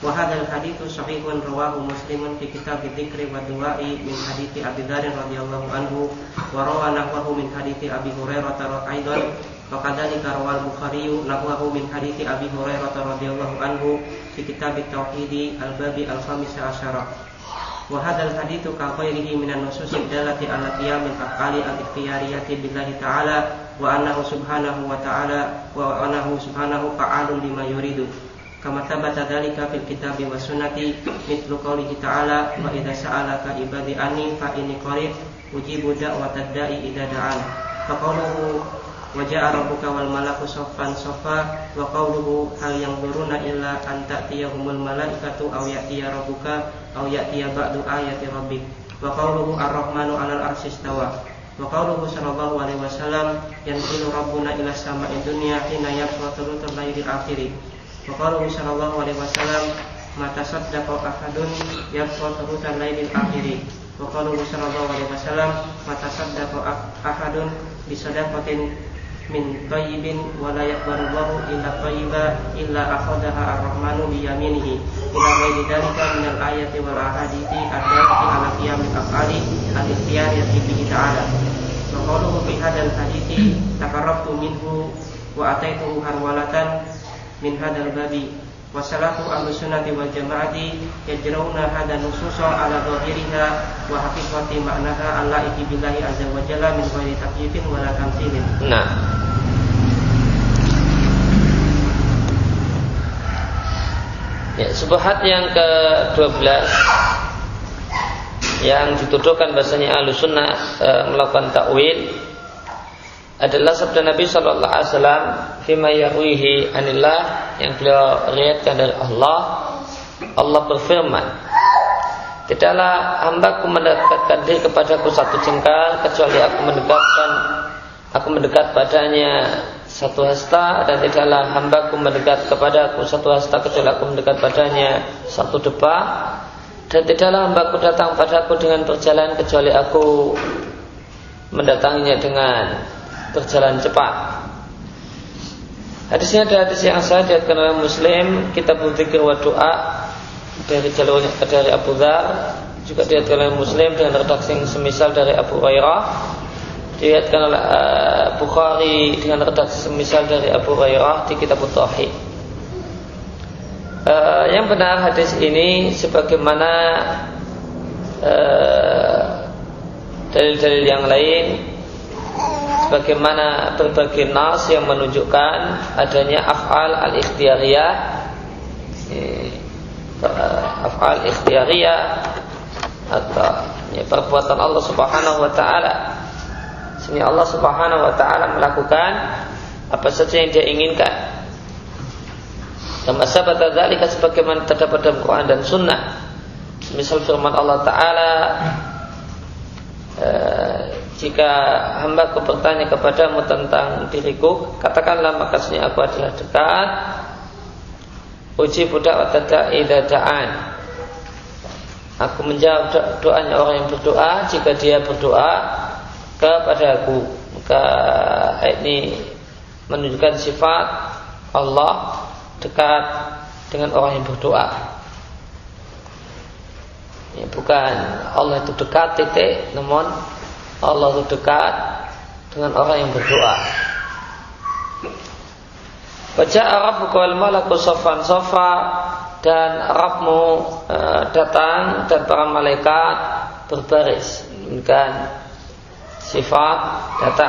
wa hadzal haditsu sahihun rawahu muslimun fi kitab dzikri wa min hadithi Abi Dzar radhiyallahu anhu wa rawa nahwahu min hadithi Abi Hurairah aidan wa kadzalika rawal Bukhari nahwahu min hadithi Abi Hurairah radhiyallahu anhu fi kitab tauhid al-babi al-khamis asyara wa hadzal haditsu ka ghairihi minan nusus dallati ala qiyamil af'ali al-ikhtiyariyati billahi ta'ala wa annahu wa wa kama thabata dzalika fil kitabi was sunnati mithlu qoulihi ta'ala wa idza sa'alaka ibadi anni fa inni qarib ujibu da'watad da'i idza da'an. Fa qawluhu wa ja'a rabbuka wal malaku saffan saffa wa qawluhu hal yanzuruna illa an ta'tiyahumul malaikatu aw ya'tiya rabbuka aw ya'tiya ba'du ayati rabbik. Wa qawluhu ar-rahmanu 'alal arsy istawa. Wa qawluhu sallallahu alaihi wasallam yanzilu rabbuna ila sama'i dunya hina yaqulu lailil akhir wa qawluhu sallallahu alaihi wasallam mata saddaqa ahadun yaqulu lailil akhir wa qawluhu sallallahu alaihi wasallam mata saddaqa ahadun bisadaqatin min tayyibin wa la yaqbalu illa tayyiba illa akhadaha ar-rahmanu bi yaminihi ila ghairi dzalika min al-ayati wal ahadithi allati ala qiyamil af'ali al-ikhtiyariyati bihi ta'ala. Wa qawluhu fi hadzal hadithi taqarrabtu minhu wa ataituhu harwalatan min hadzal babi. Wa salatu ahlu sunnati wal jama'ati yajrauna hadha nususa ala dhahiriha wa haqiqati ma'naha alla billahi azza wa jalla min ghairi takyifin wala tamthilin. Nah. Ya, subhat yang ke-12 yang dituduhkan bahasanya ahlu sunnah e, melakukan takwil adalah sabda Nabi Shallallahu Alaihi Wasallam fima yarwihi anillah yang beliau riatkan dari Allah. Allah berfirman Tidaklah hambaku mendekatkan diri kepadaku satu jengkal kecuali aku mendekatkan aku mendekat padanya satu hasta dan tidaklah hambaku mendekat kepadaku satu hasta kecuali aku mendekat padanya satu depa. Dan tidaklah hambaku datang padaku dengan berjalan kecuali aku mendatanginya dengan berjalan cepat. Hadisnya ada hadis yang saya diatkan oleh Muslim kita berzikir wa doa dari jalur dari Abu Dhar juga diatkan oleh Muslim dengan redaksi yang semisal dari Abu Hurairah diriwayatkan oleh uh, Bukhari dengan redaksi semisal dari Abu Hurairah di kitab Tauhid. Uh, yang benar hadis ini sebagaimana uh, dalil-dalil yang lain sebagaimana berbagai nas yang menunjukkan adanya af'al al-ikhtiyariyah af'al ikhtiyariyah atau ya, perbuatan Allah Subhanahu wa taala Sini Allah Subhanahu wa taala melakukan apa saja yang dia inginkan. Dan sabata dzalika sebagaimana terdapat dalam Quran dan Sunnah. Misal firman Allah Taala e, jika hamba ku bertanya kepadamu tentang diriku, katakanlah makasnya aku adalah dekat. Uji budak watada idadaan. Aku menjawab doanya orang yang berdoa jika dia berdoa kepadaku maka ini menunjukkan sifat Allah dekat dengan orang yang berdoa ya, bukan Allah itu dekat titik namun Allah itu dekat dengan orang yang berdoa Baca Arab wal malaku sofan sofa dan Arabmu e, datang dan para malaikat berbaris. Demikian sifat data.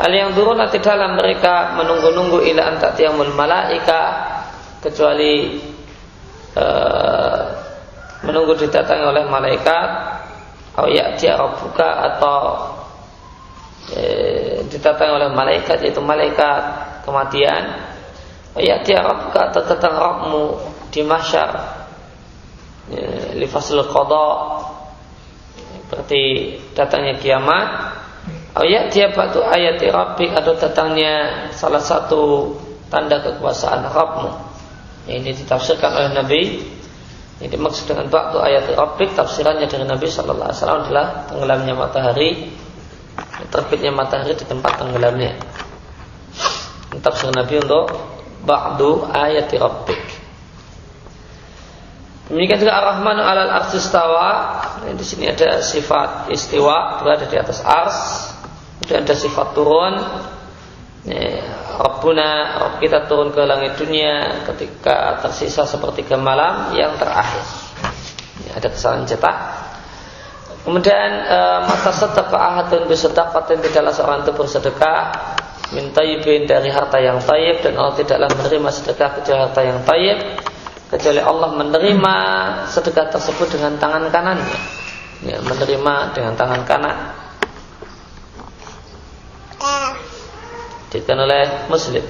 Hal yang turun nanti dalam mereka menunggu-nunggu ila antak tiamul malaika kecuali uh, menunggu didatangi oleh malaikat atau ya rabbuka atau didatangi oleh malaikat yaitu malaikat kematian ya rabbuka atau datang Rabbmu di mahsyar ya, li fasl qada berarti datangnya kiamat ayat dia batu ayat rabbik atau datangnya salah satu tanda kekuasaan Rabbmu. Ini ditafsirkan oleh Nabi ini dimaksud dengan waktu ayat Rabbik tafsirannya dari Nabi Shallallahu Alaihi Wasallam adalah tenggelamnya matahari, terbitnya matahari di tempat tenggelamnya. Tafsir Nabi untuk ba'du ayat Rabbik. Demikian juga Ar-Rahman alal arsistawa. Di sini ada sifat istiwa berada di atas ars. Kemudian ada sifat turun. Rabbuna, Rabb kita turun ke langit dunia ketika tersisa sepertiga malam yang terakhir. Ini ada kesalahan cetak. Kemudian e, mata sedekah ahadun bisedekatin tidaklah seorang itu bersedekah min tayyibin dari harta yang tayyib dan Allah tidaklah menerima sedekah kecuali harta yang tayyib kecuali Allah menerima sedekah tersebut dengan tangan kanannya. Ya, menerima dengan tangan kanan dikatakan oleh Muslim.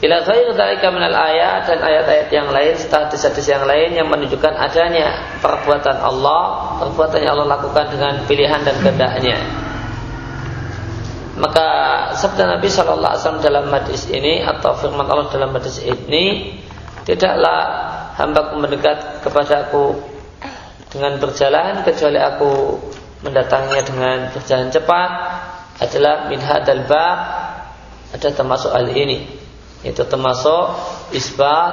Ila ghair dzalika minal ayat dan ayat-ayat yang lain hadis-hadis yang lain yang menunjukkan adanya perbuatan Allah, perbuatan yang Allah lakukan dengan pilihan dan kehendaknya. Maka sabda Nabi Shallallahu Alaihi Wasallam dalam hadis ini atau firman Allah dalam hadis ini tidaklah hamba mendekat kepada aku dengan berjalan kecuali aku mendatanginya dengan berjalan cepat adalah min hadal bab ada termasuk hal ini itu termasuk isbat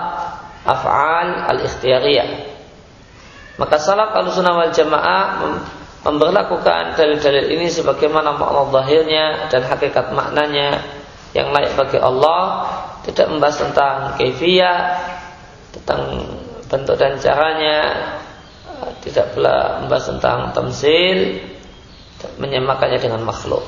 af'al al-ikhtiyariyah maka salaf al-sunnah wal jamaah memperlakukan dalil-dalil ini sebagaimana makna zahirnya dan hakikat maknanya yang layak bagi Allah tidak membahas tentang keifiyah tentang bentuk dan caranya tidak pula membahas tentang tamsil menyamakannya dengan makhluk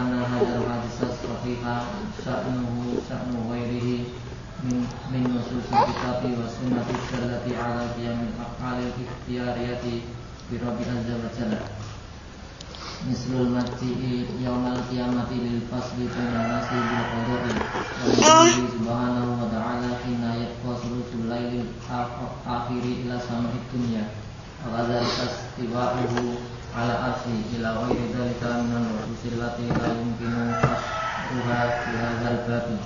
anna hadal hadis sahiha sya'nuhu sya'nu ghairihi min min nusus kitabi wa sunnati allati ala qiyamil af'alil ikhtiyariyati bi rabbil azza wa jalla mislul mati yaumal qiyamati lil fasli bainal nasi bil qada'i wa subhanahu wa ta'ala hina yaqwa sulusul lailil akhiri ila sama'id dunya wa kadzalika istiwa'uhu ala arsi ila ghairi dzalika min nususil lati la yumkinu fasluha fi hadzal babi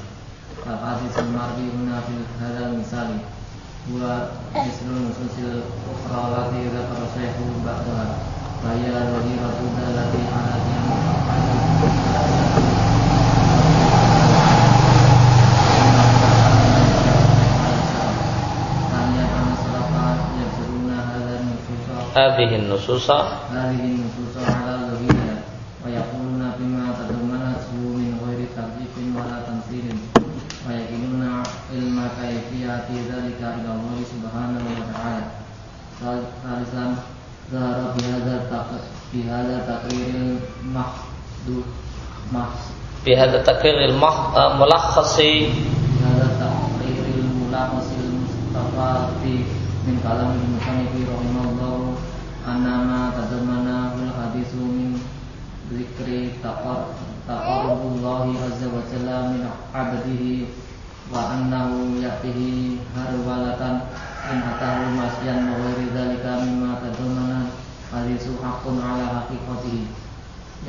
al hadis marwi huna fi hadzal misali huwa mislul nususil ukhra lati dzakara syaikhul ba'daha فهي الوظيفة التي على هذه النصوص. هذه النصوص على ظهورها ويقولون بما تضمنته من غير تكليف ولا تمثيل ويكلون علم كيفية ذلك إلى الله سبحانه وتعالى. ثالثا ظهر بهذا بهذا تقرير المحدود بهذا تقرير الملخص بهذا تقرير الملخص المستفاد من كلام المصنف رحمه الله أن ما تضمنه الحديث من ذكر تقرب الله عز وجل من عبده وأنه يأتيه هرولة in atahu masyan wa ghairi dzalika mimma tadamana hadisu haqqun ala haqiqatihi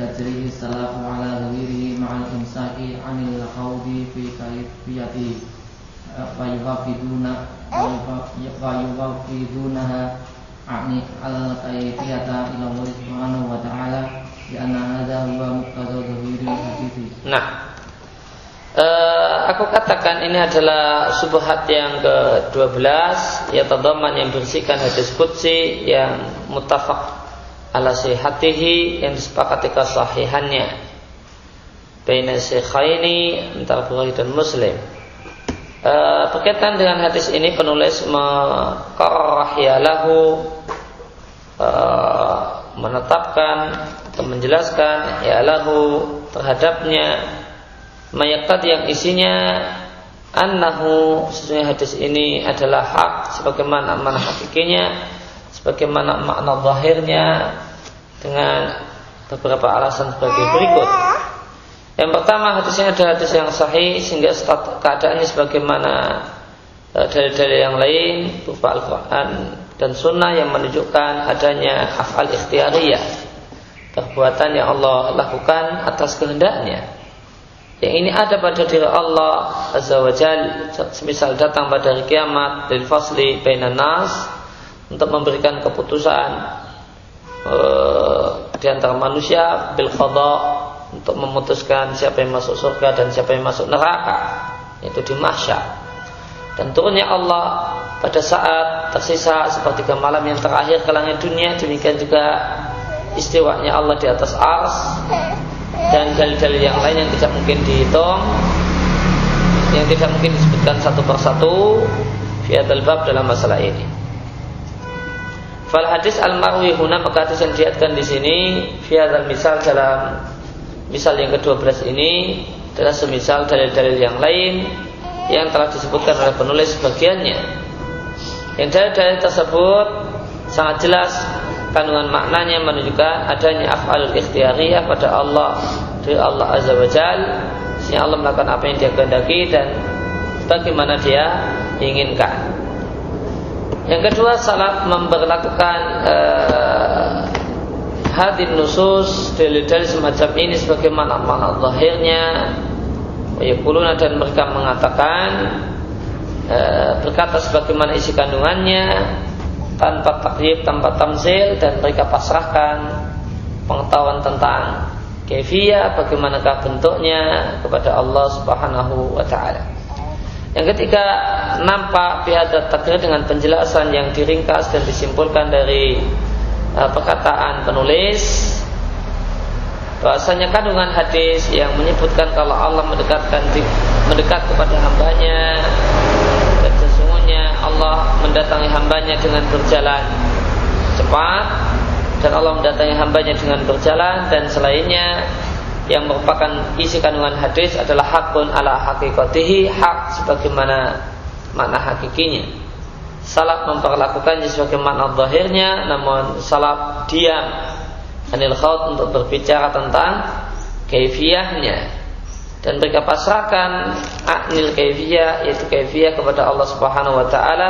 yajrihi salafu ala dhawirihi ma'al imsaki anil khawdi fi kaifiyatihi nah Uh, aku katakan ini adalah subhat yang ke-12 ya tadaman yang bersihkan hadis qudsi yang mutafak ala sihatihi yang disepakati kesahihannya. Baina syekhaini antara Bukhari dan Muslim. E, berkaitan dengan hadis ini penulis mekarrah lahu e, menetapkan atau menjelaskan ya lahu terhadapnya mayat yang isinya annahu sesungguhnya hadis ini adalah hak sebagaimana mana hakikinya sebagaimana makna zahirnya dengan beberapa alasan sebagai berikut. Yang pertama hadisnya adalah hadis yang sahih sehingga keadaannya sebagaimana e, dalil-dalil yang lain berupa Al-Quran dan Sunnah yang menunjukkan adanya afal ikhtiariyah perbuatan yang Allah lakukan atas kehendaknya. Yang ini ada pada diri Allah Azza wa Jal Semisal datang pada hari kiamat Dari fasli bainan nas Untuk memberikan keputusan uh, Di antara manusia Bil untuk memutuskan siapa yang masuk surga dan siapa yang masuk neraka itu di mahsyar dan turunnya Allah pada saat tersisa seperti ke malam yang terakhir ke langit dunia demikian juga istiwanya Allah di atas ars dan dalil-dalil yang lain yang tidak mungkin dihitung yang tidak mungkin disebutkan satu persatu fiatul bab dalam masalah ini. Fal hadis al marwi huna maka hadis yang diatkan di sini fiatul misal dalam Misal yang ke-12 ini adalah semisal dalil-dalil yang lain yang telah disebutkan oleh penulis sebagiannya. Yang dalil-dalil tersebut sangat jelas kandungan maknanya menunjukkan adanya af'alul ikhtiyariyah pada Allah dari Allah Azza wa Jal sehingga Allah melakukan apa yang dia kehendaki dan bagaimana dia inginkan. Yang kedua, salat memperlakukan uh, hadin nusus dalil-dalil semacam ini sebagaimana makna zahirnya dan mereka mengatakan e, berkata sebagaimana isi kandungannya tanpa takyib, tanpa tamzil dan mereka pasrahkan pengetahuan tentang kefia bagaimanakah bentuknya kepada Allah Subhanahu wa taala. Yang ketiga, nampak biadat takdir dengan penjelasan yang diringkas dan disimpulkan dari uh, perkataan penulis bahasanya kandungan hadis yang menyebutkan kalau Allah mendekatkan mendekat kepada hambanya dan sesungguhnya Allah mendatangi hambanya dengan berjalan cepat dan Allah mendatangi hambanya dengan berjalan dan selainnya yang merupakan isi kandungan hadis adalah hakun ala hakikatihi hak sebagaimana makna hakikinya. Salaf memperlakukannya sebagai makna zahirnya namun salaf diam. Anil khaut untuk berbicara tentang kaifiyahnya. Dan mereka pasrahkan anil kaifiyah yaitu kaifiyah kepada Allah Subhanahu wa taala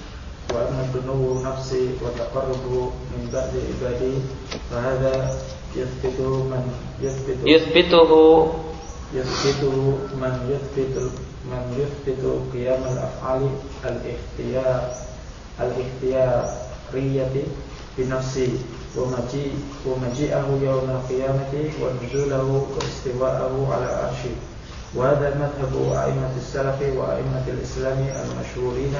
واما دنو نفسه وتقربه من بعد عباده فهذا يثبت من يثبت يثبته يثبته من يثبت من يثبت قيام الأفعال الاختيار الاختيارية بنفسه ومجيء ومجيئه يوم القيامة ونزوله واستواءه على عرشه. وهذا مذهب أئمة السلف وأئمة الإسلام المشهورين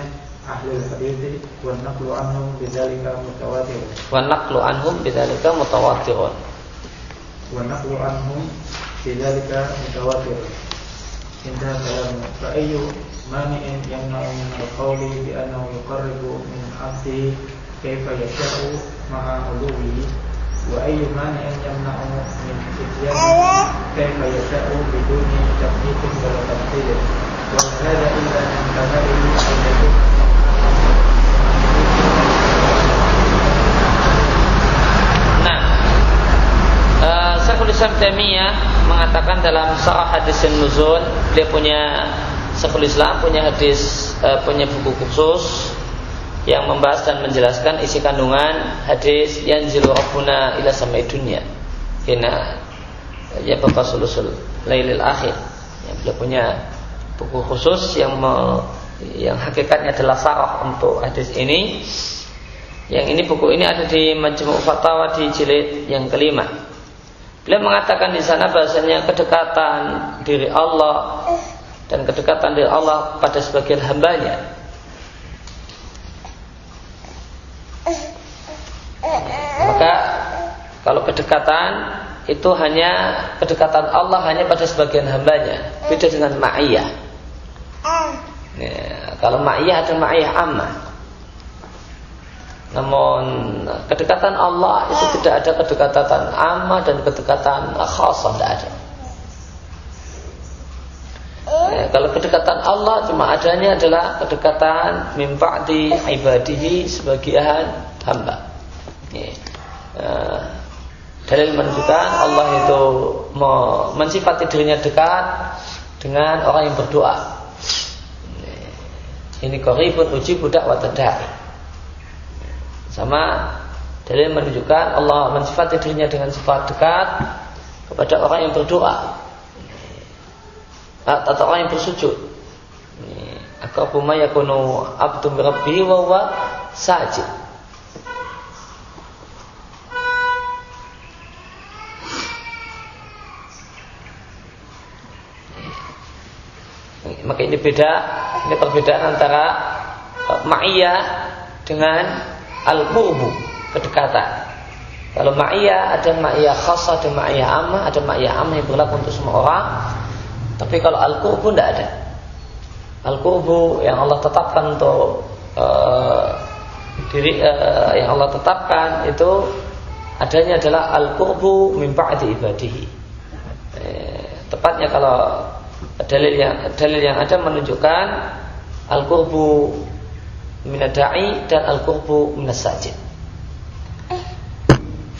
أهل الحديث والنقل عنهم بذلك متواتر والنقل عنهم بذلك متواتر والنقل عنهم بذلك متواتر انتهى كلامه فأي مانع يمنع من القول بأنه يقرب من عبده كيف يشاء مع علوه وأي مانع يمنع من إتيانه كيف يشاء بدون تكليف ولا تمثيل وهذا إلا من كماله أن يكون Islam Taimiyah mengatakan dalam Sarah Hadis Nuzul dia punya Syekhul Islam punya hadis uh, punya buku khusus yang membahas dan menjelaskan isi kandungan hadis yang rabbuna ila samai dunia. Kina ya bapak sulusul lailil akhir. Ya, beliau punya buku khusus yang me, yang hakikatnya adalah sarah untuk hadis ini. Yang ini buku ini ada di Majmu' Fatawa di jilid yang kelima. Beliau mengatakan di sana bahasanya kedekatan diri Allah dan kedekatan diri Allah pada sebagian hambanya. Maka kalau kedekatan itu hanya kedekatan Allah hanya pada sebagian hambanya, beda dengan ma'iyah. Ya, kalau ma'iyah ada ma'iyah ammah. Namun kedekatan Allah itu tidak ada kedekatan amma dan kedekatan khasah tidak ada. Ya, kalau kedekatan Allah cuma adanya adalah kedekatan mimpa'di ibadihi sebagian hamba. Ya. Uh, dalil menunjukkan Allah itu mensifati dirinya dekat dengan orang yang berdoa. Ya. Ini koribun uji budak watadai. Sama dalil menunjukkan Allah mensifati dirinya dengan sifat dekat kepada orang yang berdoa atau orang yang bersujud. Aqrabu ma yakunu abdu rabbi wa huwa sajid. Maka ini beda, ini perbedaan antara ma'iyah dengan al-qurbu, kedekatan. Kalau ma'iyah ada ma'iyah khas, ada ma'iyah amma, ada ma'iyah amma yang berlaku untuk semua orang. Tapi kalau al-qurbu tidak ada. Al-qurbu yang Allah tetapkan untuk uh, diri uh, yang Allah tetapkan itu adanya adalah al-qurbu min ba'di ibadihi. Eh, tepatnya kalau dalil yang dalil yang ada menunjukkan al-qurbu minadai dan al-qurbu minasajid.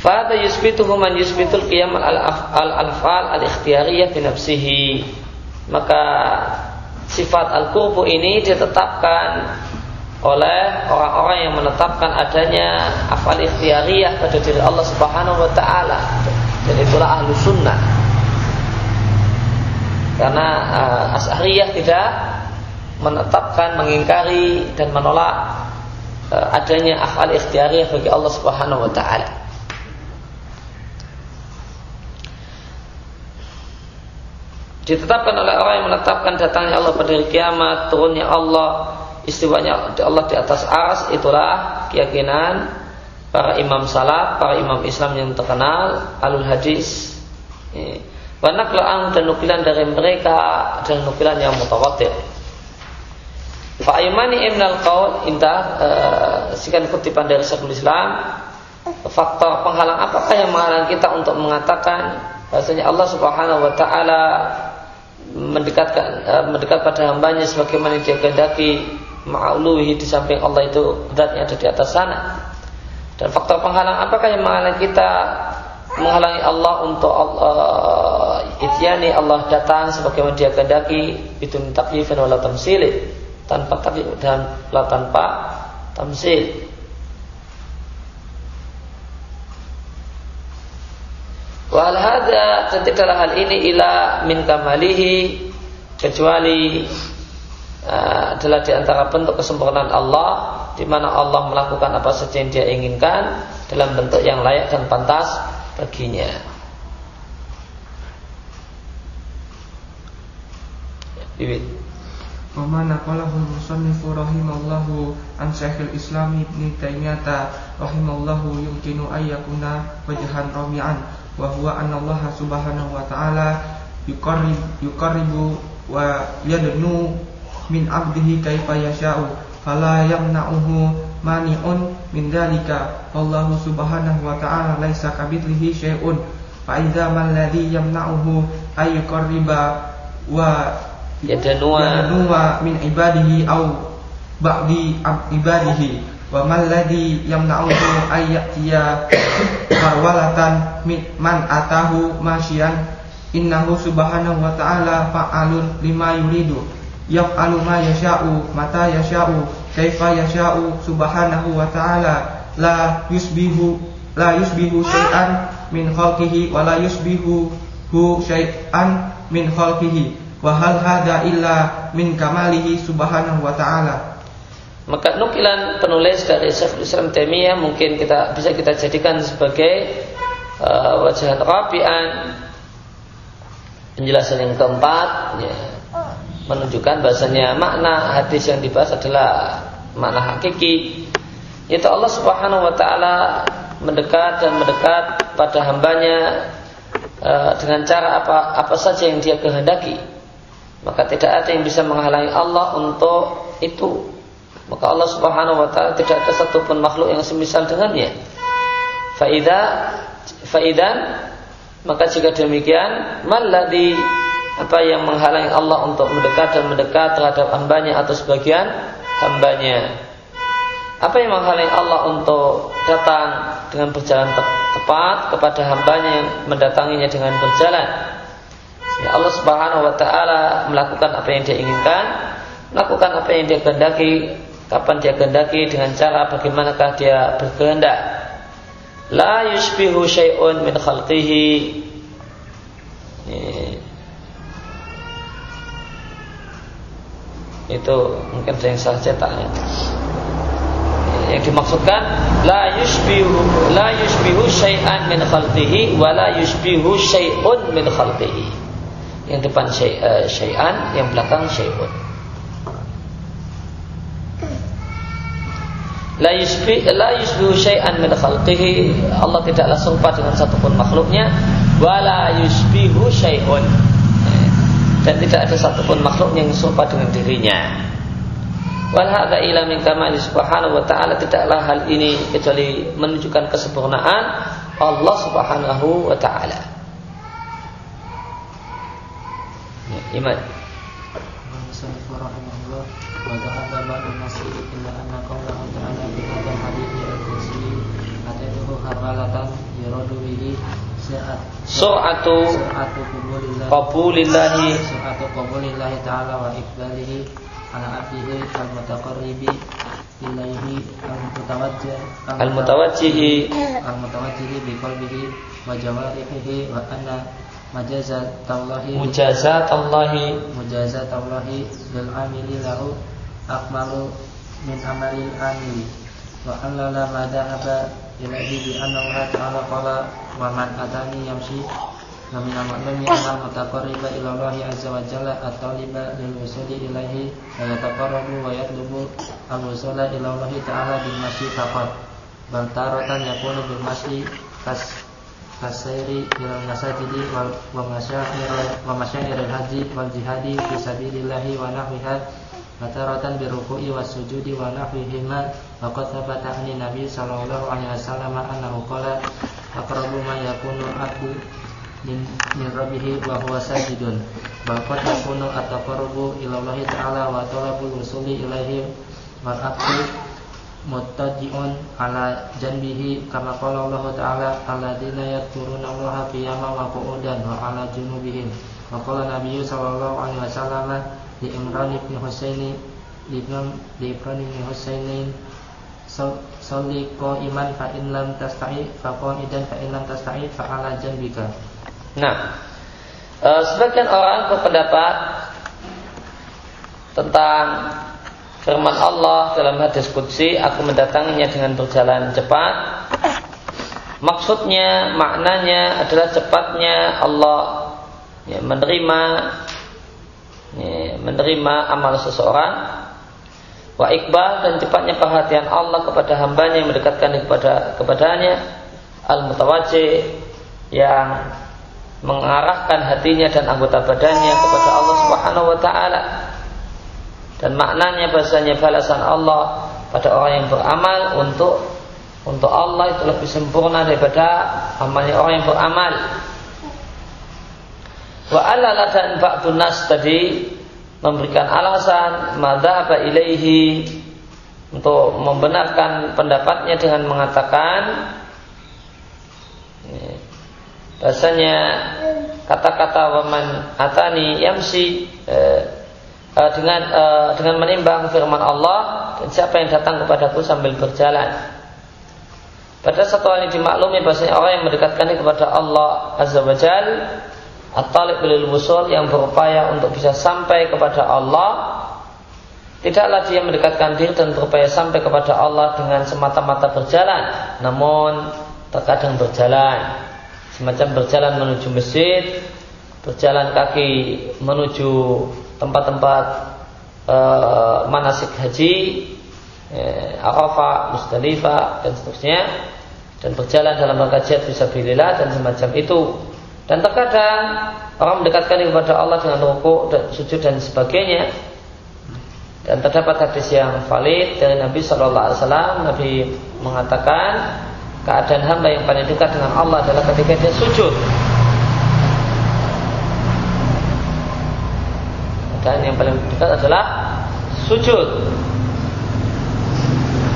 Fada yusbituhu man yusbitul qiyam al-af'al al-ikhtiyariyah bi nafsihi. Maka sifat al-qurbu ini ditetapkan oleh orang-orang yang menetapkan adanya afal ikhtiyariyah pada diri Allah Subhanahu wa taala. Dan itulah ahlu sunnah. Karena uh, As'ariyah tidak menetapkan, mengingkari dan menolak uh, adanya afal ikhtiariyah bagi Allah Subhanahu wa taala. Ditetapkan oleh orang yang menetapkan datangnya Allah pada hari kiamat, turunnya Allah, istiwanya Allah di atas aras itulah keyakinan para imam salaf, para imam Islam yang terkenal, alul hadis. Banyak dan nukilan dari mereka dan nukilan yang mutawatir. Fa'ayumani ibnal qaul indah uh, sekian kutipan dari Syekhul Islam. Faktor penghalang apakah yang menghalang kita untuk mengatakan bahasanya Allah Subhanahu wa taala mendekatkan uh, mendekat pada hambanya sebagaimana dia kehendaki ma'luhi di samping Allah itu zatnya ada di atas sana. Dan faktor penghalang apakah yang menghalang kita menghalangi Allah untuk Allah uh, ityani Allah datang sebagaimana dia kehendaki itu taklifan wala tamsilin tanpa tapi dan tanpa tamsil. Wal hada dan tidaklah hal ini ila min kamalihi kecuali uh, adalah di antara bentuk kesempurnaan Allah di mana Allah melakukan apa saja yang Dia inginkan dalam bentuk yang layak dan pantas baginya. Bibit. Wama naqalahu musannifu rahimallahu an Syekhul Islam Ibn Taimiyah rahimallahu yumkinu ayyakuna wajhan rami'an wa huwa anna Allah subhanahu wa ta'ala yuqarrib wa yadnu min 'abdihi kaifa yasha'u fala yamna'uhu mani'un min dhalika wallahu subhanahu wa ta'ala laisa kabithlihi syai'un fa idza man ladhi yamna'uhu ay yuqarriba wa yadanua yadanua min ibadihi au ba'di ibadihi. Wa man ladhi yamna'uhu ayyatiya walatan man atahu masyian. Innahu subhanahu wa ta'ala fa'alun lima yuridu. Yaf'alu ma yasha'u mata yasha'u kaifa yasha'u subhanahu wa ta'ala. La yusbihu la yusbihu syai'an min khalqihi wa la yusbihu hu syai'an min khalqihi wa hal illa min kamalihi subhanahu wa ta'ala. Maka nukilan penulis dari Syekhul Islam Taimiyah mungkin kita bisa kita jadikan sebagai uh, wajahan rabian. Penjelasan yang keempat ya, menunjukkan bahasanya makna hadis yang dibahas adalah makna hakiki yaitu Allah Subhanahu wa taala mendekat dan mendekat pada hambanya uh, dengan cara apa apa saja yang dia kehendaki maka tidak ada yang bisa menghalangi Allah untuk itu. Maka Allah Subhanahu wa taala tidak ada satupun makhluk yang semisal dengannya. Faida faidan maka jika demikian malladhi apa yang menghalangi Allah untuk mendekat dan mendekat terhadap hambanya atau sebagian hambanya? Apa yang menghalangi Allah untuk datang dengan berjalan tepat kepada hambanya yang mendatanginya dengan berjalan ya Allah subhanahu wa ta'ala melakukan apa yang dia inginkan melakukan apa yang dia kehendaki kapan dia kehendaki dengan cara bagaimanakah dia berkehendak. La yushbihu syai'un min khalqihi. Itu mungkin ada yang salah cetaknya. Yang dimaksudkan la yushbihu la yushbihu syai'an min khalqihi wa la yushbihu syai'un min khalqihi yang depan eh, syai'an yang belakang syai'un. La yusbi la yusbihu syai'an min khalqihi. Allah tidaklah serupa dengan satupun makhluknya. Wala yusbihu syai'un. Dan tidak ada satupun makhluk yang serupa dengan dirinya. Wal hadza ila min kamali subhanahu wa ta'ala. Tidaklah hal ini kecuali menunjukkan kesempurnaan Allah subhanahu wa ta'ala ya, yuradu bihi sur'atu qabulillahi. Sur'atu qabulillahi ta'ala wa iqbalihi ala abdihi al-mutaqarribi ilaihi al-mutawajjih. Al-mutawajjihi. Al-mutawajjihi bi qalbihi wa jawarihi wa anna majazatallahi mujazatallahi mujazatallahi lil amili lahu akmalu min amalil amili. Wa anna la madhaba ilaihi bi anna Allah ta'ala qala wa man atani yamshi wa min al-ma'lumi anna mutaqarriba ila Allah azza wa jalla at-taliba lil wusuli ilaihi wa yataqarrabu wa yatlubu al-wusula ila Allah ta'ala bil masyi faqat. Bal taratan yakunu bil masyi kas kasairi ila nasajidi wal wa masyair wa masyair al-haji wal jihadi fi sabilillahi wa nahwiha Mataratan biruku'i wa sujudi wa nahwihima Wa qad thabata Nabi sallallahu alaihi wasallam annahu qala aqrabu ma yakunu abdu min, min rabbihi wa huwa sajidun. Wa qad yakunu at-taqarrubu ta'ala wa talabul wusuli ilaihi wal abdu muttaji'un ala janbihi kama qala Allah ta'ala alladzina yadhkuruna Allah qiyaman wa qu'udan wa ala junubihim wa qala Nabi sallallahu alaihi wasallam di Imran bin Husaini Imran di Imran bin Husaini ko iman fa in lam tasta'i fa idan fa in lam tasta'i fa ala janbika. Nah, e, sebagian orang berpendapat tentang firman Allah dalam hadis qudsi aku mendatanginya dengan berjalan cepat. Maksudnya, maknanya adalah cepatnya Allah ya, menerima menerima amal seseorang. Wa iqbal dan cepatnya perhatian Allah kepada hambanya yang mendekatkan kepada kepadanya. Al mutawajjih yang mengarahkan hatinya dan anggota badannya kepada Allah Subhanahu wa taala dan maknanya bahasanya balasan Allah pada orang yang beramal untuk untuk Allah itu lebih sempurna daripada amalnya orang yang beramal. Wa alala dan nas tadi memberikan alasan madhaba ilaihi untuk membenarkan pendapatnya dengan mengatakan bahasanya kata-kata waman atani yamsi eh, dengan eh, dengan menimbang firman Allah dan siapa yang datang kepadaku sambil berjalan. Pada satu hal yang dimaklumi bahasanya orang yang mendekatkan kepada Allah Azza wa Jalla At-talib bil wusul yang berupaya untuk bisa sampai kepada Allah Tidaklah dia mendekatkan diri dan berupaya sampai kepada Allah dengan semata-mata berjalan. Namun terkadang berjalan. Semacam berjalan menuju masjid Berjalan kaki menuju tempat-tempat e, manasik haji e, Arafah, Musdalifah dan seterusnya Dan berjalan dalam rangka jihad fisabilillah dan semacam itu dan terkadang orang mendekatkan kepada Allah dengan rukuk dan sujud dan sebagainya. Dan terdapat hadis yang valid dari Nabi Shallallahu Alaihi Wasallam. Nabi mengatakan keadaan hamba yang paling dekat dengan Allah adalah ketika dia sujud. Keadaan yang paling dekat adalah sujud.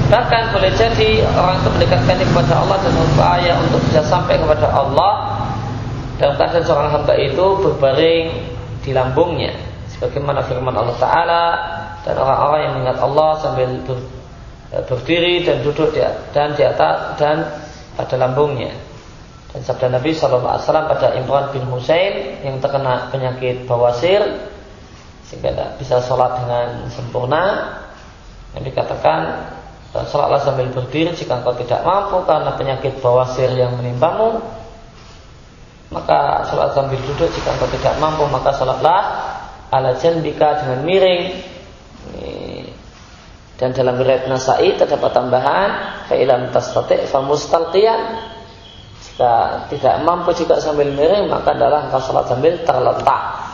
Bahkan boleh jadi orang itu mendekatkan diri kepada Allah dan berupaya untuk bisa sampai kepada Allah. Dalam keadaan seorang hamba itu berbaring di lambungnya. Sebagaimana firman Allah taala dan orang-orang yang mengingat Allah sambil ber, e, berdiri dan duduk di, dan di atas dan pada lambungnya. Dan sabda Nabi SAW pada Imran bin Husain yang terkena penyakit bawasir sehingga tidak bisa sholat dengan sempurna. Yang dikatakan e, sholatlah sambil berdiri jika engkau tidak mampu karena penyakit bawasir yang menimpamu. Maka sholat sambil duduk jika engkau tidak mampu maka sholatlah ala janbika dengan miring. Dan dalam riwayat Nasai terdapat tambahan fa'ilam tastati' fa mustalqiyan. Jika tidak mampu juga sambil miring maka adalah engkau sholat sambil terletak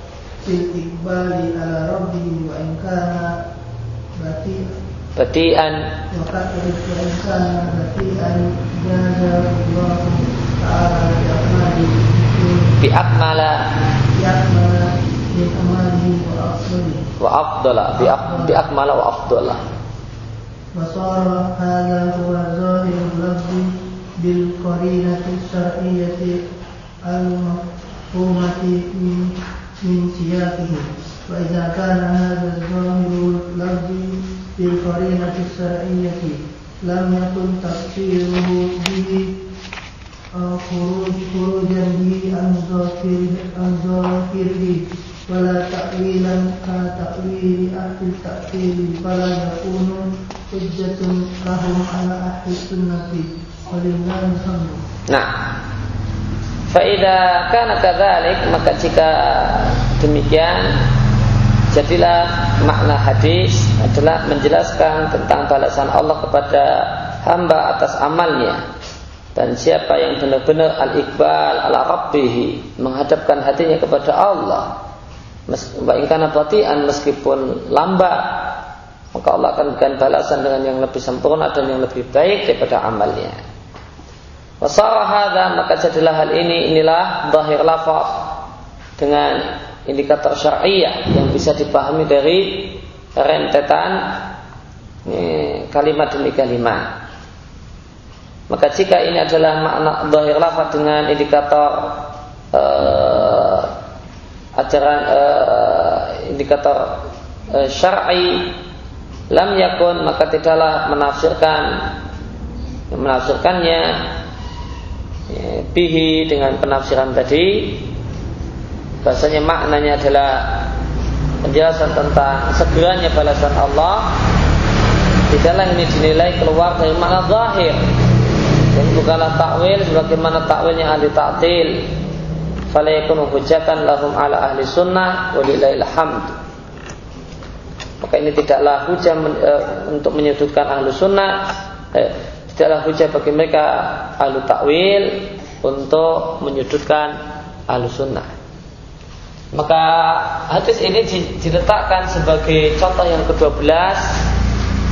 fil iqbali ala rabbihi wa in kana bati'an. Bati'an. Wa qad wa in kana bati'an jaza Allah ta'ala bi akmala bi akmala bi wa afdali wa afdala. Bi akmala wa afdala. Wa sara hadha huwa zahir lafzi bil qarinati syar'iyyati al mafhumati min من سياقه وإذا كان هذا الظاهر اللفظ بالقرينة الشرعية لم يكن تفسيره به آه، خروج خروجا به عن ظاهر عن ظاهره ولا تأويلا كتأويل أهل التأويل فلا يكون حجة لهم على أهل السنة ولله الحمد Nah, faida kana kadzalik maka jika demikian jadilah makna hadis adalah menjelaskan tentang balasan Allah kepada hamba atas amalnya dan siapa yang benar-benar al-iqbal ala rabbih menghadapkan hatinya kepada Allah Bahkan batian meskipun lambat maka Allah akan berikan balasan dengan yang lebih sempurna dan yang lebih baik daripada amalnya. Wasara maka jadilah hal ini inilah zahir lafaz dengan indikator syariah yang bisa dipahami dari rentetan eh, kalimat demi kalimat. Maka jika ini adalah makna zahir lafaz dengan indikator eh, ajaran eh, indikator eh, syar'i lam yakun maka tidaklah menafsirkan menafsirkannya ya, bihi dengan penafsiran tadi bahasanya maknanya adalah penjelasan tentang segeranya balasan Allah. Tidaklah ini dinilai keluar dari makna zahir. Dan bukanlah takwil sebagaimana takwilnya ahli ta'til. Fala hujatan lahum ala ahli sunnah walillahil hamd. Maka ini tidaklah hujah men, e, untuk menyudutkan ahlu sunnah. Eh, tidaklah hujah bagi mereka ahlu takwil untuk menyudutkan ahlu sunnah maka hadis ini diletakkan sebagai contoh yang ke-12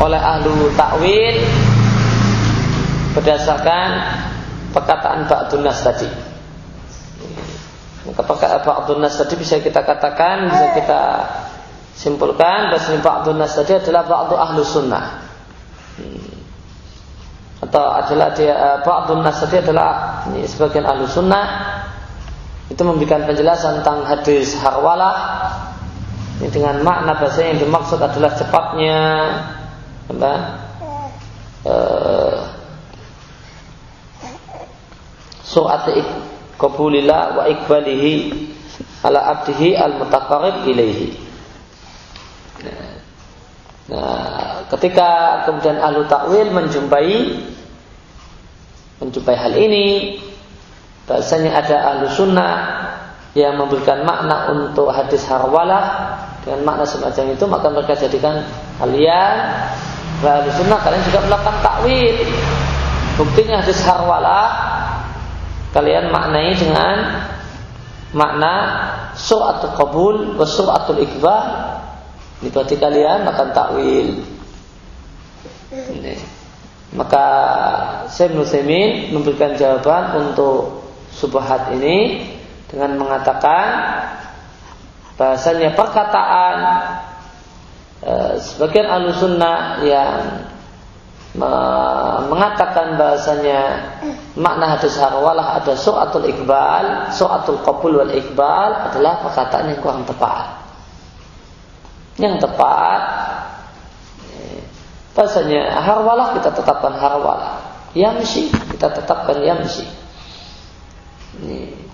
oleh ahlu takwil berdasarkan perkataan ba'dun nas tadi. Maka perkataan ba'dun nas tadi bisa kita katakan, bisa kita simpulkan bahwa ba'dun nas tadi adalah ba'du ahlu sunnah. Hmm. Atau adalah dia uh, ba'dun tadi adalah ini sebagian ahlu sunnah itu memberikan penjelasan tentang hadis harwalah ini dengan makna bahasa yang dimaksud adalah cepatnya apa, uh, surat qabulillah wa ikbalihi ala abdihi al mutaqarrib ilaihi. Nah, ketika kemudian ahlu takwil menjumpai menjumpai hal ini, bahasanya ada ahlu sunnah yang memberikan makna untuk hadis harwalah dengan makna semacam itu, maka mereka jadikan kalian ahlu sunnah kalian juga melakukan takwil. Buktinya hadis harwalah kalian maknai dengan makna suratul qabul suratul iqbal ini berarti kalian akan takwil ini. maka Syekh Nusaimin memberikan jawaban untuk subhat ini dengan mengatakan bahasanya perkataan eh, sebagian alusunnah yang mengatakan bahasanya makna hadis harwalah ada su'atul iqbal, su'atul qabul wal iqbal adalah perkataan yang kurang tepat. Yang tepat bahasanya harwalah kita tetapkan harwalah. Yamsi kita tetapkan yamsi. Ini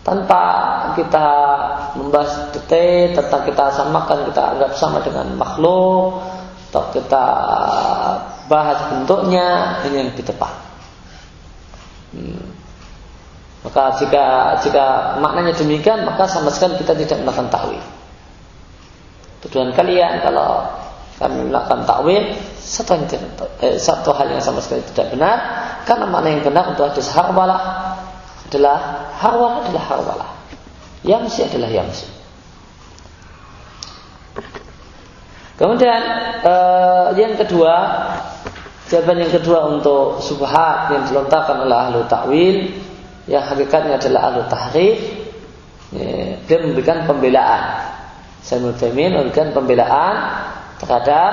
tanpa kita membahas detail tentang kita samakan kita anggap sama dengan makhluk atau kita bahas bentuknya ini yang lebih tepat. Hmm. Maka jika jika maknanya demikian maka sama sekali kita tidak melakukan takwil. Tujuan kalian kalau kami melakukan takwil satu, eh, satu hal yang sama sekali tidak benar karena makna yang benar untuk hadis harwalah adalah harwalah adalah harwalah. Yamsi adalah yamsi. Kemudian uh, yang kedua Jawaban yang kedua untuk subhat yang dilontarkan oleh ahlu takwil yang hakikatnya adalah ahlu tahrif ya, dia memberikan pembelaan. Saya memberikan pembelaan terhadap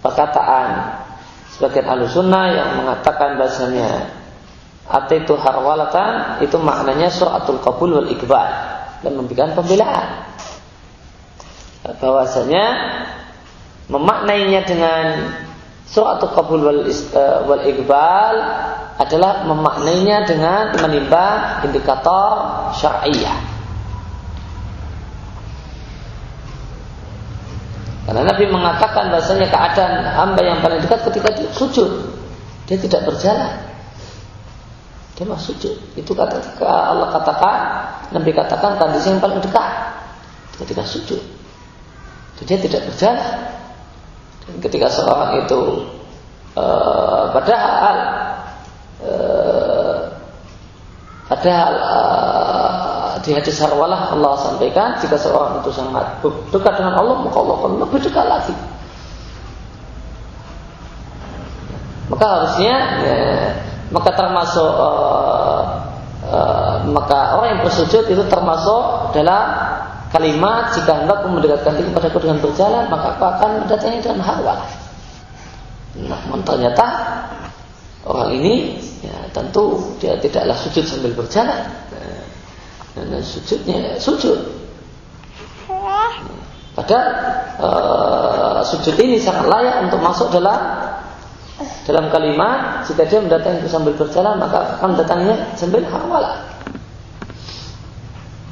perkataan sebagian ahlu sunnah yang mengatakan bahasanya itu harwalatan itu maknanya suratul qabul wal iqbal dan memberikan pembelaan bahwasanya memaknainya dengan Suratul qabul wal, uh, wal iqbal adalah memaknainya dengan menimba indikator syariah. Karena Nabi mengatakan bahasanya keadaan hamba yang paling dekat ketika dia sujud, dia tidak berjalan. Dia mau sujud. Itu kata Allah katakan, Nabi katakan kondisi yang paling dekat ketika sujud. Dia tidak berjalan ketika seorang itu uh, padahal uh, padahal uh, di hadis harwalah Allah sampaikan jika seorang itu sangat dekat dengan Allah maka Allah akan lebih dekat lagi maka harusnya ya, maka termasuk uh, uh, maka orang yang bersujud itu termasuk dalam kalimat jika hendak mendekatkan diri kepadaku dengan berjalan maka aku akan mendatangi dengan harwal. Namun ternyata orang ini ya, tentu dia tidaklah sujud sambil berjalan. Nah, sujudnya sujud. Padahal uh, sujud ini sangat layak untuk masuk dalam dalam kalimat jika dia mendatangi sambil berjalan maka akan mendatanginya sambil harwalah.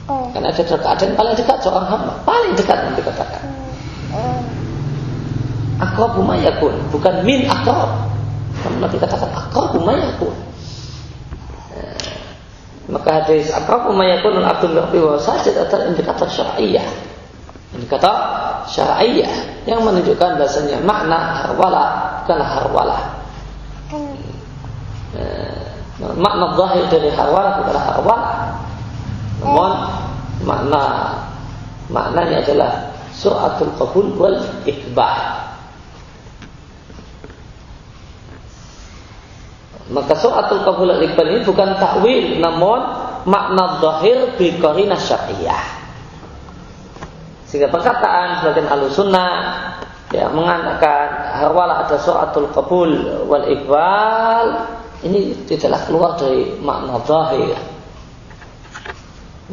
Oh. Karena ada keadaan paling dekat seorang hamba, paling dekat yang dikatakan. Oh. Akrabu mayakun, bukan min akrab. Namun Nabi katakan akrabu mayakun. Eh, maka hadis akrabu mayakun abdul rabbi wa sajid adalah indikator syariah. Indikator syariah yang menunjukkan bahasanya makna harwala bukanlah harwala. Hmm. Eh, makna zahir dari harwala bukanlah harwala namun makna maknanya adalah suratul qabul wal iqbal. Maka su'atul qabul al-iqbal ini bukan takwil namun makna zahir bi qarinah syar'iyyah. Sehingga perkataan sebagian sunnah ya mengatakan harwala ada su'atul qabul wal iqbal ini tidaklah keluar dari makna zahir.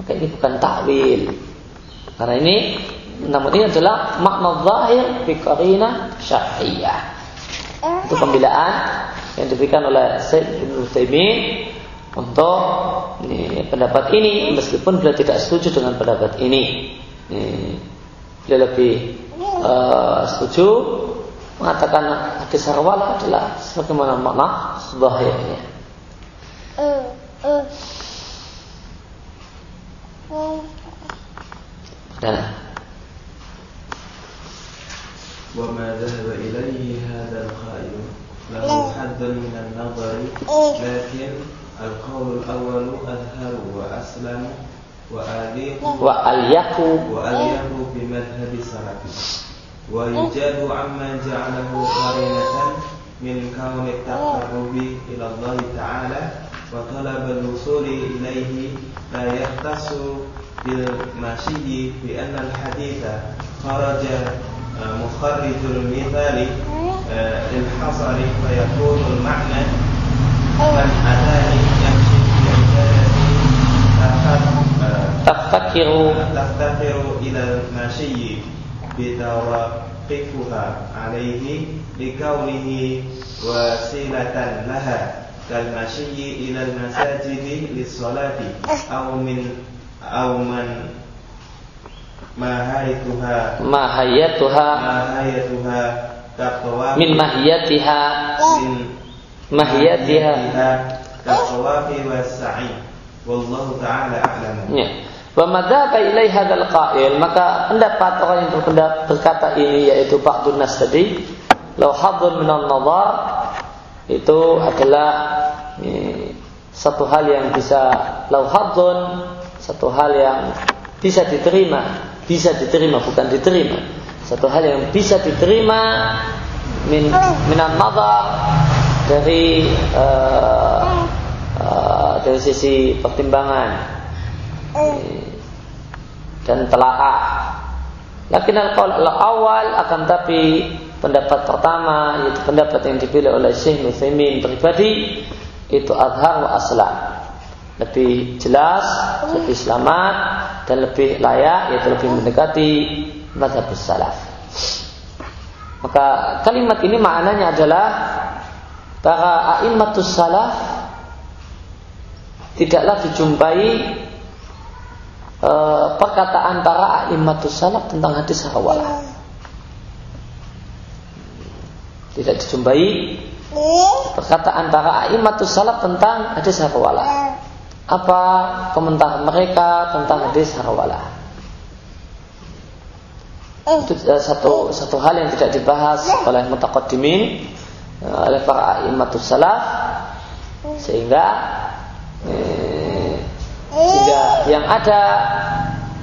Maka ini bukan takwil. Karena ini namun ini adalah makna zahir bi qarinah syar'iyyah. Itu pembelaan yang diberikan oleh Ibn Utsaimin untuk ini, pendapat ini meskipun beliau tidak setuju dengan pendapat ini beliau lebih uh, setuju mengatakan hadis sarwala adalah sebagaimana makna zahirnya. Dan وما ذهب إليه هذا القائل له حد من النظر لكن القول الأول أظهر وأسلم وأليق وأليق بمذهب السلف ويجاد عما جعله قرينة من كون التقرب إلى الله تعالى وطلب الوصول إليه لا يختص بالمشي بأن الحديث خرج مخرج المثال للحصر فيكون المعنى من أتاني تفتقر تفتقر إلى المشي بتوقفها عليه لكونه وسيلة لها كالمشي إلى المساجد للصلاة أو من أو من ماهيتها ماهيتها. ماهيتها كالطواف من ماهيتها. من ماهيتها. كالطواف والسعي. والله تعالى أعلم. Yeah. Wa madzhaba ilai hadzal qa'il. Maka pendapat orang yang berpendapat berkata ini yaitu ba'dun nas tadi law hadun minan nazar itu adalah ini, satu hal yang bisa lau hadun satu hal yang bisa diterima. Bisa diterima bukan diterima. Satu hal yang bisa diterima min minan nadar dari uh, uh, dari sisi pertimbangan dan telaah. Lakin al awal akan tapi pendapat pertama yaitu pendapat yang dipilih oleh Syekh Nuthaimin pribadi itu adhar wa lebih jelas, lebih selamat dan lebih layak yaitu lebih mendekati mazhab salaf. Maka kalimat ini maknanya adalah para a'immatus salaf tidaklah dijumpai e, perkataan para a'immatus salaf tentang hadis hawalah. Tidak dijumpai perkataan para a'immatus salaf tentang hadis hawalah apa komentar mereka tentang hadis harwala. Itu satu satu hal yang tidak dibahas oleh mutaqaddimin eh, oleh para imamatus salaf sehingga eh, sehingga yang ada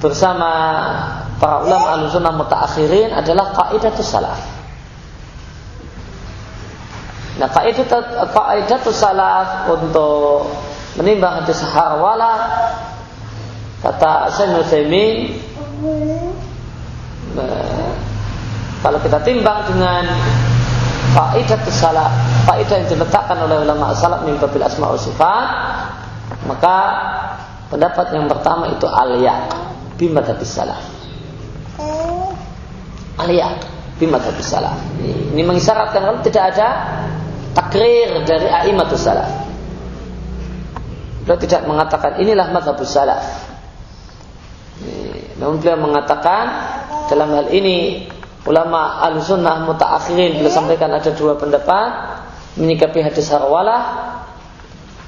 bersama para ulama al-sunnah mutaakhirin adalah kaidah salaf. Nah kaidah kaidah salaf untuk menimbang hadis harwala kata Syekh Nutsaimin nah, kalau kita timbang dengan faidah salaf faidah yang diletakkan oleh ulama salaf min babil asma wa sifat maka pendapat yang pertama itu aliyah bimadhabis salaf. Aliyah bimadhabis salaf. Ini, ini mengisyaratkan kalau tidak ada takrir dari aimatus salaf. Beliau tidak mengatakan inilah madhabus salaf. Namun beliau mengatakan dalam hal ini ulama al-sunnah mutaakhirin beliau sampaikan ada dua pendapat menyikapi hadis harwalah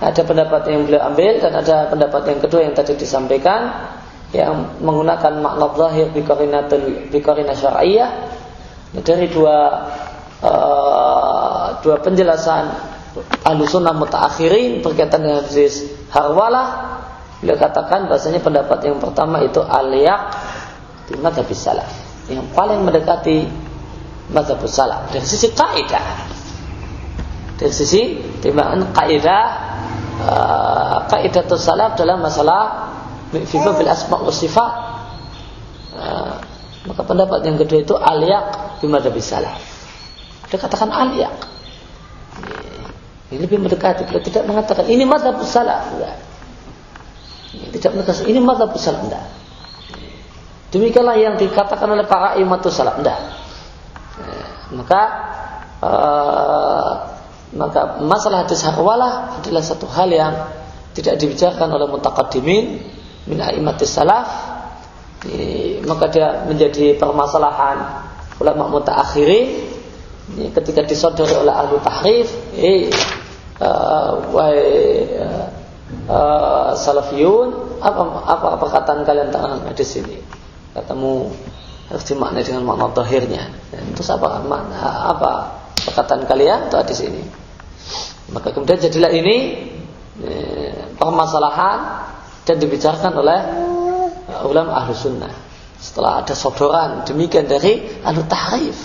ada pendapat yang beliau ambil dan ada pendapat yang kedua yang tadi disampaikan yang menggunakan makna zahir biqarinatul syar'iyyah. Dari dua uh, dua penjelasan ahlu sunnah mutaakhirin berkaitan dengan hadis harwalah beliau katakan bahasanya pendapat yang pertama itu aliyak di madhab salaf. Yang paling mendekati madhab salaf. Dari sisi kaidah dari sisi timbangan kaidah uh, kaidah salaf dalam masalah fi bil asma wa uh, maka pendapat yang kedua itu aliyak bimadhabi salaf dia katakan aliyak ini lebih mendekati beliau tidak mengatakan ini madhab salaf enggak. Tidak mengatakan ini madhab salaf enggak. Demikianlah yang dikatakan oleh para imatu salaf enggak. Maka uh, maka masalah hadis harwalah adalah satu hal yang tidak dibicarakan oleh mutakadimin min aimatis salaf. Maka dia menjadi permasalahan ulama mutaakhirin ketika disodori oleh ahli tahrif eh, uh, uh, salafiyun apa apa perkataan kalian tentang hadis ini? Katamu harus dimaknai dengan makna dohirnya terus apa makna apa perkataan kalian itu hadis ini maka kemudian jadilah ini eh, permasalahan dan dibicarakan oleh eh, ulama ahlu sunnah. Setelah ada sodoran demikian dari ahlu tahrif.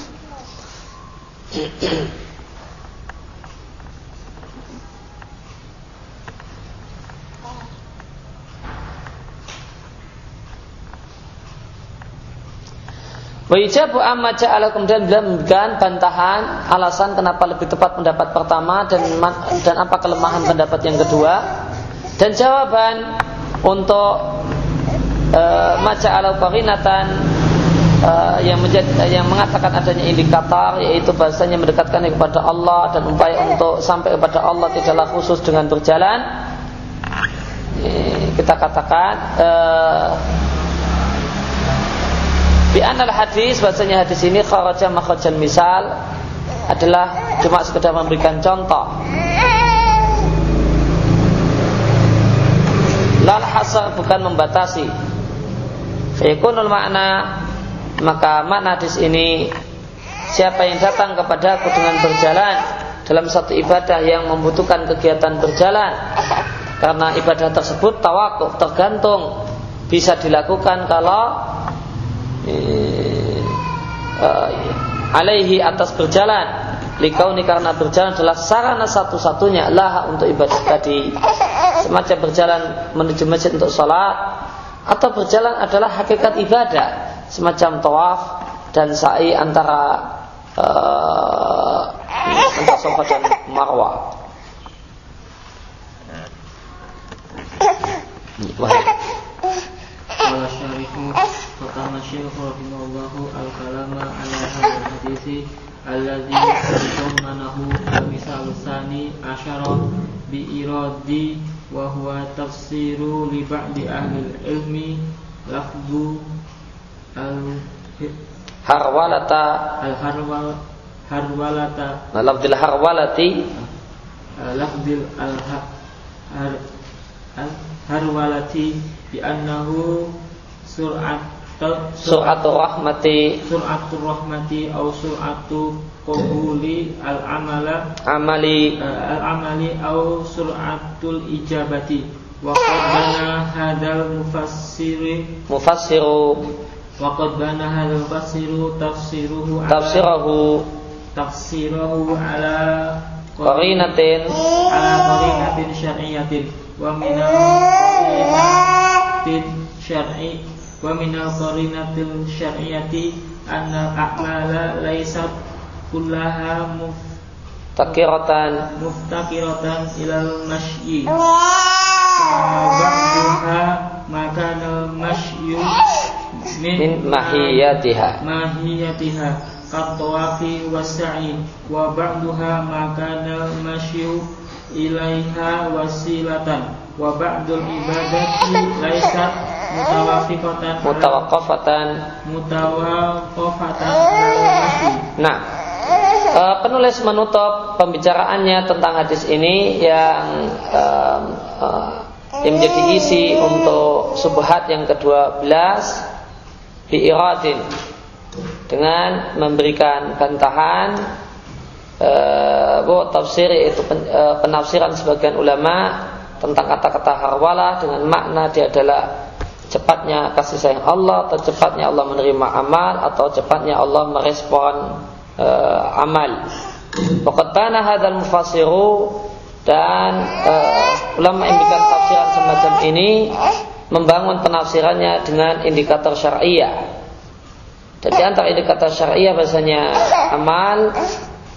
Wajibu amma ja'ala kemudian beliau memberikan bantahan alasan kenapa lebih tepat pendapat pertama dan dan apa kelemahan pendapat yang kedua. Dan jawaban untuk e, maca ala qarinatan e, yang menjadi yang mengatakan adanya indikator yaitu bahasanya mendekatkan kepada Allah dan upaya untuk sampai kepada Allah tidaklah khusus dengan berjalan. Kita katakan e, di anal hadis bahasanya hadis ini kharaja makhrajan misal adalah cuma sekedar memberikan contoh. Lal hasar bukan membatasi. Fayakunul makna maka makna hadis ini siapa yang datang kepada aku dengan berjalan dalam satu ibadah yang membutuhkan kegiatan berjalan karena ibadah tersebut tawakuf tergantung bisa dilakukan kalau uh, alaihi atas berjalan. Likauni karena berjalan adalah sarana satu-satunya lah untuk ibadah tadi. Semacam berjalan menuju masjid untuk sholat atau berjalan adalah hakikat ibadah. Semacam tawaf dan sa'i antara uh, antara sofa dan marwah. Wahai Pertama syekh rahimahullahu al-kalama ala hadal hadisi Alladhi Tadamanahu Misal sani asyara Bi iradi Wa huwa tafsiru li ba'di ahli ilmi Lafdu al harwalata. Al-harwal harwalata. Harwalati. Lafdil al-har harwalati bi annahu sur'at suratul rahmati suratul rahmati au sur'atu qabuli al amala amali. Al amali au suratul ijabati. Wa qad bana hadal mufassiri. Mufassiru. Wa qad bana hadal mufassiru tafsiruhu tafsirahu. Tafsirahu ala qarinatin. ala qarinatin syar'iyatin wa minal qarinatin syar'i wa minal qarinatil syar'iyati anna a'mala laysat kullaha takiratan. muftakiratan ilal masyi. Ba'duha makanal masyu min mahiyatiha. mahiyatiha katawafi wasa'i wa ba'duha makanal masyu ilaiha wasilatan. Wa ba'dul ibadati laisat mutawaqqafatan ala masyi nah Uh, penulis menutup pembicaraannya tentang hadis ini yang um, uh, yang menjadi isi untuk subhat yang ke-12 biiradin dengan memberikan bantahan uh, tafsir itu pen, uh, penafsiran sebagian ulama tentang kata-kata harwalah dengan makna dia adalah cepatnya kasih sayang Allah atau cepatnya Allah menerima amal atau cepatnya Allah merespon uh, amal Waqad hadal mufassiru dan uh, ulama yang bikin tafsiran semacam ini membangun penafsirannya dengan indikator syariah. Jadi antara indikator syariah bahasanya amal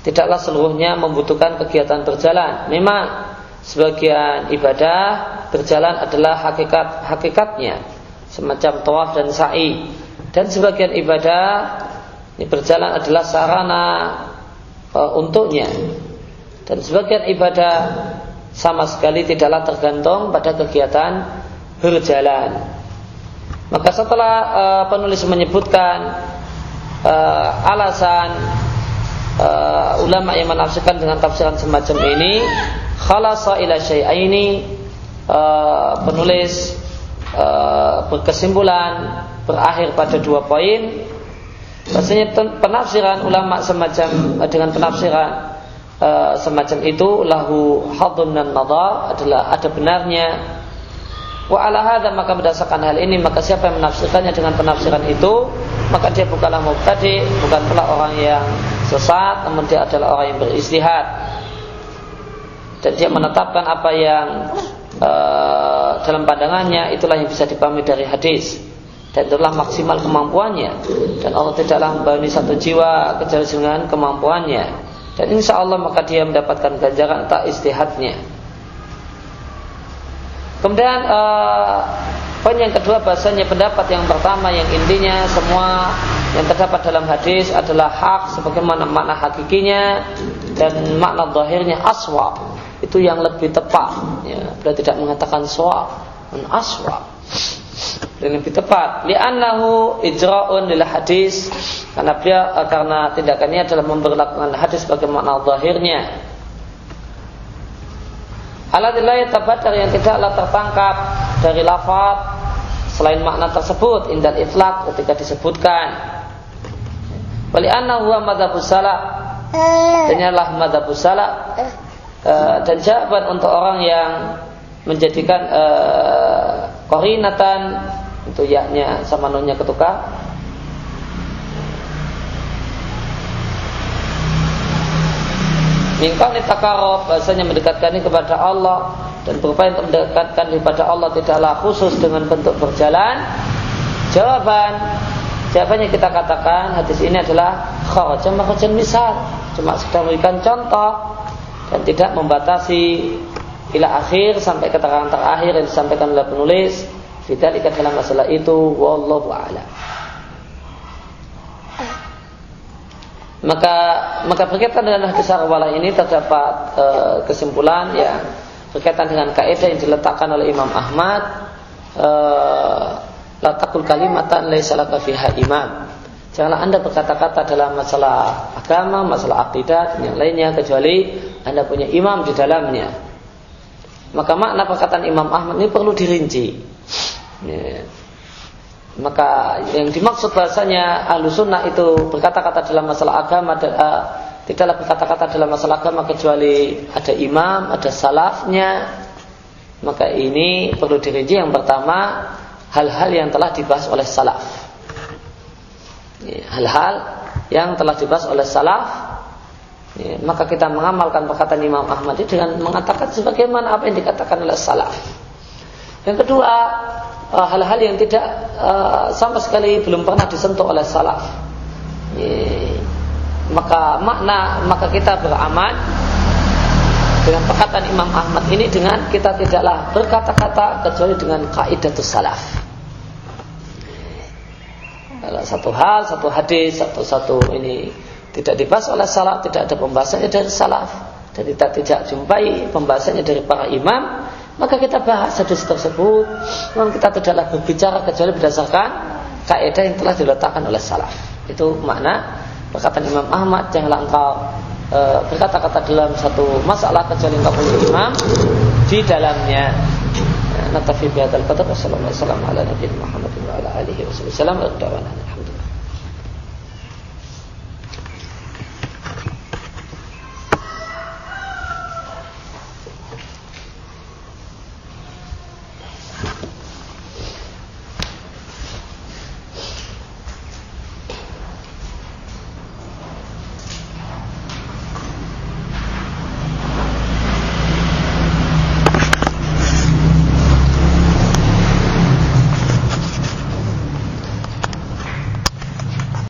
tidaklah seluruhnya membutuhkan kegiatan berjalan. Memang sebagian ibadah berjalan adalah hakikat hakikatnya semacam tawaf dan sa'i dan sebagian ibadah ini berjalan adalah sarana uh, untuknya dan sebagian ibadah sama sekali tidaklah tergantung pada kegiatan berjalan. Maka setelah uh, penulis menyebutkan uh, alasan uh, ulama yang menafsirkan dengan tafsiran semacam ini, khalasa ila syai'aini uh, penulis uh, berkesimpulan berakhir pada dua poin. Maksudnya penafsiran ulama semacam dengan penafsiran Eh, semacam itu lahu hadun dan nadar adalah ada benarnya wa ala hadha maka berdasarkan hal ini maka siapa yang menafsirkannya dengan penafsiran itu maka dia bukanlah mubtadi bukan pula orang yang sesat namun dia adalah orang yang beristihad dan dia menetapkan apa yang uh, dalam pandangannya itulah yang bisa dipahami dari hadis. Dan itulah maksimal kemampuannya. Dan Allah tidaklah membani satu jiwa kecuali dengan kemampuannya. Dan insya Allah maka dia mendapatkan ganjaran tak istihadnya. Kemudian uh, poin yang kedua bahasanya pendapat yang pertama yang intinya semua yang terdapat dalam hadis adalah hak sebagaimana makna hakikinya dan makna zahirnya aswa itu yang lebih tepat ya. Beliau tidak mengatakan swa aswa. Dan lebih tepat. Li'annahu ijra'un lil hadis. Karena dia eh, karena tindakan ini adalah memperlakukan hadis sebagai makna zahirnya Alhamdulillah tabadar yang tidaklah tertangkap dari lafaz selain makna tersebut indal itlaq ketika disebutkan. Wali anna huwa madzhabus salaf dan adalah madzhabus salaf eh, dan jawaban untuk orang yang menjadikan uh, korinatan itu yaknya sama nonnya ketukar. Mingkau takarob bahasanya mendekatkan ini kepada Allah dan berupaya untuk mendekatkan kepada Allah tidaklah khusus dengan bentuk berjalan. Jawaban jawabannya kita katakan hadis ini adalah kharajan makhrajan misal. Cuma sedang memberikan contoh dan tidak membatasi ila akhir sampai keterangan terakhir yang disampaikan oleh penulis Fidzalika dalam masalah itu wallahu a'lam. Maka maka berkaitan dengan hadis arwalah ini terdapat e, kesimpulan yang berkaitan dengan kaidah yang diletakkan oleh Imam Ahmad e, la taqul kalimatan laisa laka fiha imam. Janganlah Anda berkata-kata dalam masalah agama, masalah akidah dan yang lainnya kecuali Anda punya imam di dalamnya. Maka makna perkataan Imam Ahmad ini perlu dirinci. Ya. Maka yang dimaksud bahasanya ahlu sunnah itu berkata-kata dalam masalah agama uh, tidaklah berkata-kata dalam masalah agama kecuali ada imam, ada salafnya. Maka ini perlu dirinci yang pertama hal-hal yang telah dibahas oleh salaf. Ya, hal-hal yang telah dibahas oleh salaf ya, maka kita mengamalkan perkataan Imam Ahmad dengan mengatakan sebagaimana apa yang dikatakan oleh salaf. Yang kedua, uh, hal-hal yang tidak uh, sama sekali belum pernah disentuh oleh salaf. Maka makna maka kita beramal dengan perkataan Imam Ahmad ini dengan kita tidaklah berkata-kata kecuali dengan kaidah salaf. Kalau satu hal, satu hadis, satu satu ini tidak dibahas oleh salaf, tidak ada pembahasannya dari salaf, dan kita tidak jumpai pembahasannya dari para imam, maka kita bahas hadis tersebut. Namun kita tidaklah berbicara kecuali berdasarkan kaidah yang telah diletakkan oleh salaf. Itu makna perkataan Imam Ahmad janganlah engkau e, berkata-kata dalam satu masalah kecuali engkau punya imam di dalamnya natafi bihadzal qadar sallallahu alaihi wasallam ala nabiyina Muhammad wa ala alihi wasallam